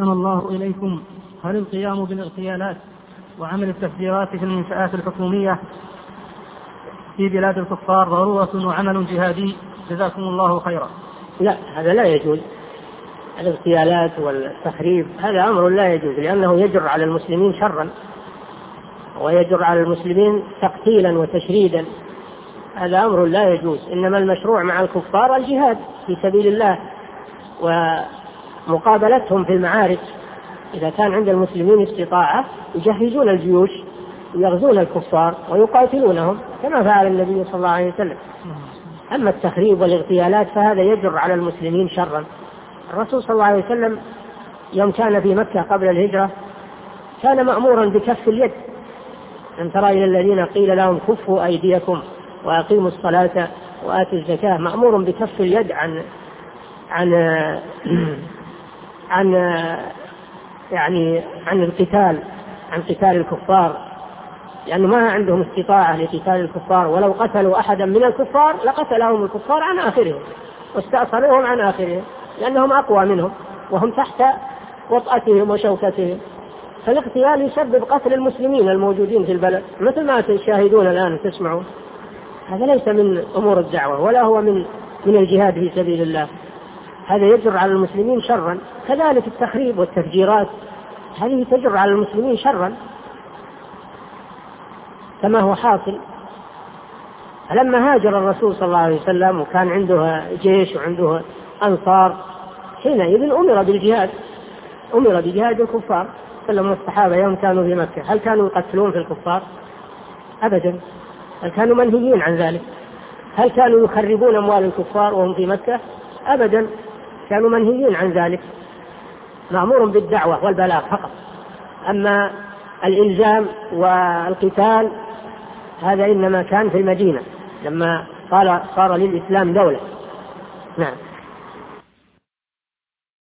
أحسن الله إليكم. هل القيام بالاغتيالات وعمل التفجيرات في المنشآت الحكومية في بلاد الكفار ضرورة وعمل جهادي؟ جزاكم الله خيرا. لا هذا لا يجوز. الاغتيالات والتخريب هذا أمر لا يجوز لأنه يجر على المسلمين شرا ويجر على المسلمين تقتيلا وتشريدا. هذا أمر لا يجوز. إنما المشروع مع الكفار الجهاد في سبيل الله ومقابلتهم في المعارك. إذا كان عند المسلمين استطاعة يجهزون الجيوش يغزون الكفار ويقاتلونهم كما فعل النبي صلى الله عليه وسلم. أما التخريب والاغتيالات فهذا يجر على المسلمين شرا. الرسول صلى الله عليه وسلم يوم كان في مكة قبل الهجرة كان مأمورا بكف اليد. أن ترى إلى الذين قيل لهم كفوا أيديكم وأقيموا الصلاة وآتوا الزكاة مأمور بكف اليد عن عن عن يعني عن القتال عن قتال الكفار لأنه ما عندهم استطاعة لقتال الكفار ولو قتلوا أحدا من الكفار لقتلهم الكفار عن آخرهم واستأصلوهم عن آخرهم لأنهم أقوى منهم وهم تحت وطأتهم وشوكتهم. فالاغتيال يسبب قتل المسلمين الموجودين في البلد مثل ما تشاهدون الآن تسمعون هذا ليس من أمور الدعوة ولا هو من من الجهاد في سبيل الله. هذا يجر على المسلمين شرا. كذلك التخريب والتفجيرات هذه تجر على المسلمين شرا. كما هو حاصل. لما هاجر الرسول صلى الله عليه وسلم وكان عنده جيش وعنده أنصار حينئذ أمر بالجهاد. أمر بجهاد الكفار. سلم الصحابة يوم كانوا في مكة هل كانوا يقتلون في الكفار؟ أبدا. هل كانوا منهيين عن ذلك؟ هل كانوا يخربون أموال الكفار وهم في مكة؟ أبدا. كانوا منهيين عن ذلك. مأمور بالدعوة والبلاغ فقط. أما الإلزام والقتال هذا إنما كان في المدينة لما قال صار للإسلام دولة. نعم.